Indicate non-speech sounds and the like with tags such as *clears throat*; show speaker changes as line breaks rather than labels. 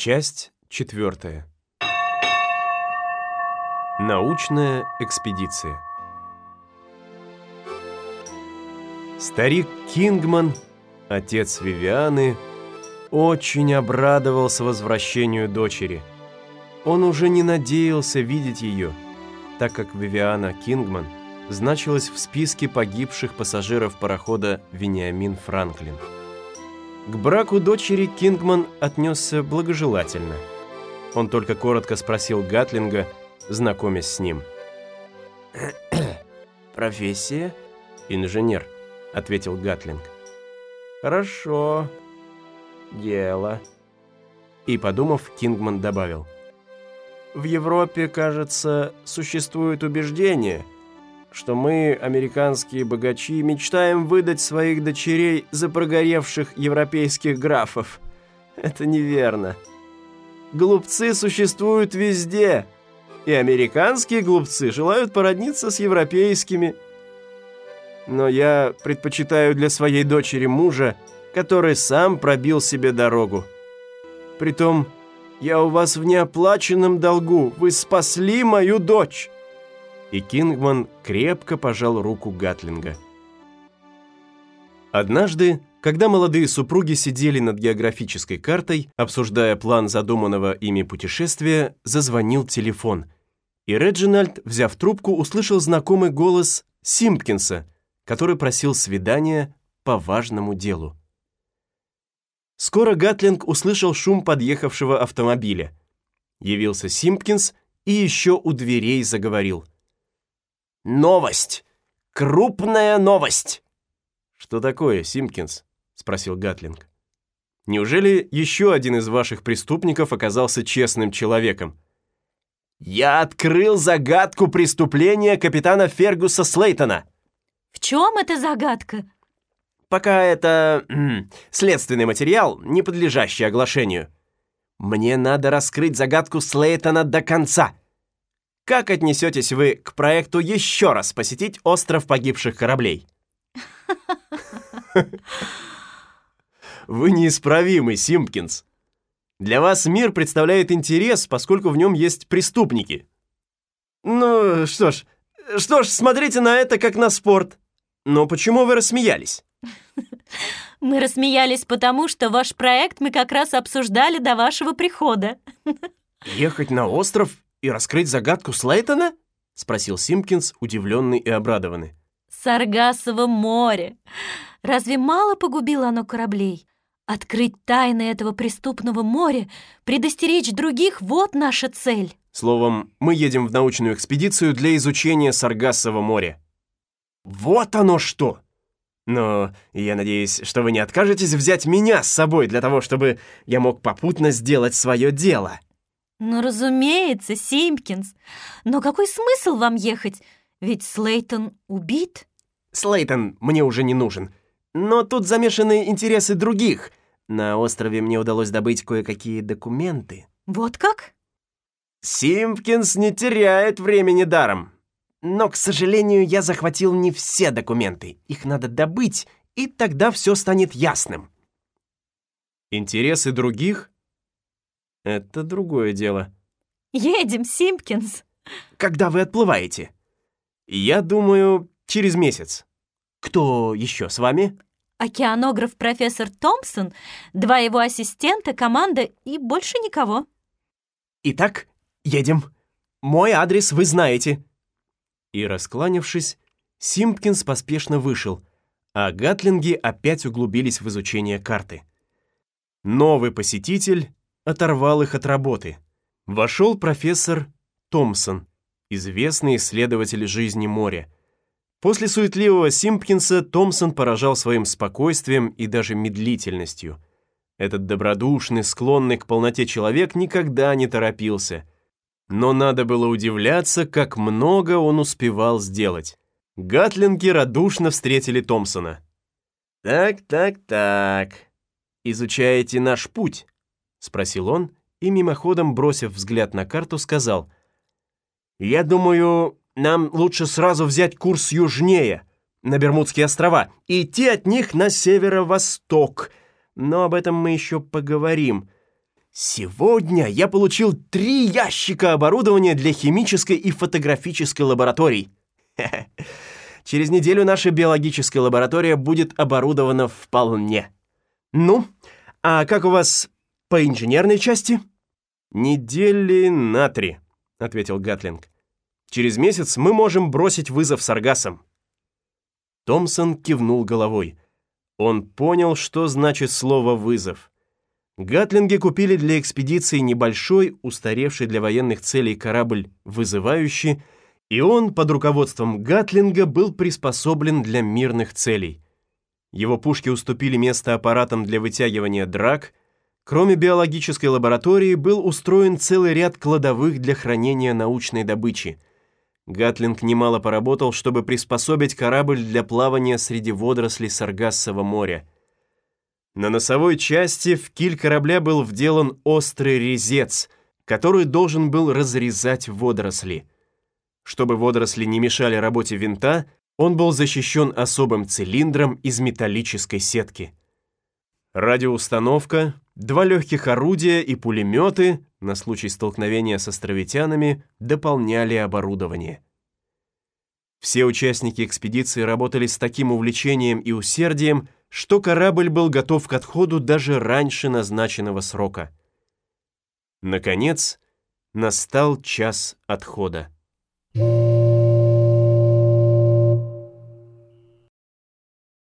Часть четвертая. Научная экспедиция. Старик Кингман, отец Вивианы, очень обрадовался возвращению дочери. Он уже не надеялся видеть ее, так как Вивиана Кингман значилась в списке погибших пассажиров парохода «Вениамин Франклин». К браку дочери Кингман отнесся благожелательно. Он только коротко спросил Гатлинга, знакомясь с ним. *clears throat*
«Профессия?»
«Инженер», — ответил Гатлинг.
«Хорошо. Дело».
И, подумав, Кингман добавил.
«В Европе, кажется, существует убеждение, что мы, американские богачи, мечтаем выдать своих дочерей за прогоревших европейских графов. Это неверно. Глупцы существуют везде, и американские глупцы желают породниться с европейскими. Но я предпочитаю для своей дочери мужа, который сам пробил себе дорогу. Притом, я у вас в неоплаченном долгу, вы спасли мою дочь»
и Кингман крепко пожал руку Гатлинга. Однажды, когда молодые супруги сидели над географической картой, обсуждая план задуманного ими путешествия, зазвонил телефон, и Реджинальд, взяв трубку, услышал знакомый голос Симпкинса, который просил свидания по важному делу. Скоро Гатлинг услышал шум подъехавшего автомобиля. Явился Симпкинс и еще у дверей заговорил –
Новость! Крупная новость!»
«Что такое, Симпкинс?» — спросил Гатлинг. «Неужели еще один из ваших преступников оказался честным человеком?»
«Я открыл загадку преступления капитана Фергуса Слейтона!»
«В чем эта загадка?»
«Пока это следственный материал, не подлежащий оглашению. Мне надо раскрыть загадку Слейтона до конца!» Как отнесетесь вы к проекту еще раз посетить остров погибших кораблей?
Вы неисправимый, Симпкинс. Для вас мир представляет интерес, поскольку в нем есть преступники.
Ну, что ж, что ж, смотрите на это как на спорт. Но почему вы рассмеялись?
Мы рассмеялись потому, что ваш проект мы как раз обсуждали до вашего прихода.
Ехать на остров и раскрыть загадку Слейтона?» — спросил Симпкинс, удивленный и обрадованный.
«Саргассово море! Разве мало погубило оно кораблей? Открыть тайны этого преступного моря, предостеречь других — вот наша цель!»
Словом, мы едем в научную экспедицию для изучения Саргассово моря.
«Вот оно что!» Но я надеюсь, что вы не откажетесь взять меня с собой для того, чтобы я мог попутно сделать свое дело.
«Ну, разумеется, Симпкинс. Но какой смысл вам ехать? Ведь Слейтон убит».
«Слейтон мне уже не нужен. Но тут замешаны интересы других. На острове мне удалось добыть кое-какие документы».
«Вот как?»
«Симпкинс не теряет времени даром. Но, к сожалению, я захватил не все документы. Их надо добыть, и тогда все станет ясным».
«Интересы других?» Это другое дело.
Едем, Симпкинс.
Когда вы отплываете?
Я думаю, через месяц.
Кто еще с вами?
Океанограф профессор Томпсон, два его ассистента, команда и больше никого.
Итак, едем. Мой адрес вы знаете.
И, раскланившись, Симпкинс поспешно вышел, а гатлинги опять углубились в изучение карты. Новый посетитель оторвал их от работы. Вошел профессор Томпсон, известный исследователь жизни моря. После суетливого Симпкинса Томпсон поражал своим спокойствием и даже медлительностью. Этот добродушный, склонный к полноте человек никогда не торопился. Но надо было удивляться, как много он успевал сделать. Гатлинги радушно встретили Томпсона.
«Так, так, так. Изучаете наш путь?»
— спросил он и, мимоходом бросив взгляд на карту, сказал.
«Я думаю, нам лучше сразу взять курс южнее, на Бермудские острова, и идти от них на северо-восток. Но об этом мы еще поговорим.
Сегодня я получил три ящика оборудования для химической и фотографической лабораторий. *laughs* Через неделю наша биологическая лаборатория будет оборудована вполне. Ну, а как у вас по инженерной части? Недели на три, ответил Гатлинг. Через месяц мы можем бросить вызов Саргасам. Томпсон кивнул головой. Он понял, что значит слово «вызов». Гатлинги купили для экспедиции небольшой, устаревший для военных целей корабль «Вызывающий», и он под руководством Гатлинга был приспособлен для мирных целей. Его пушки уступили место аппаратам для вытягивания драк. Кроме биологической лаборатории был устроен целый ряд кладовых для хранения научной добычи. Гатлинг немало поработал, чтобы приспособить корабль для плавания среди водорослей Саргассового моря – на носовой части в киль корабля был вделан острый резец, который должен был разрезать водоросли. Чтобы водоросли не мешали работе винта, он был защищен особым цилиндром из металлической сетки. Радиоустановка, два легких орудия и пулеметы на случай столкновения с островитянами дополняли оборудование. Все участники экспедиции работали с таким увлечением и усердием, что корабль был готов к отходу даже раньше назначенного срока. Наконец, настал час отхода. Thank.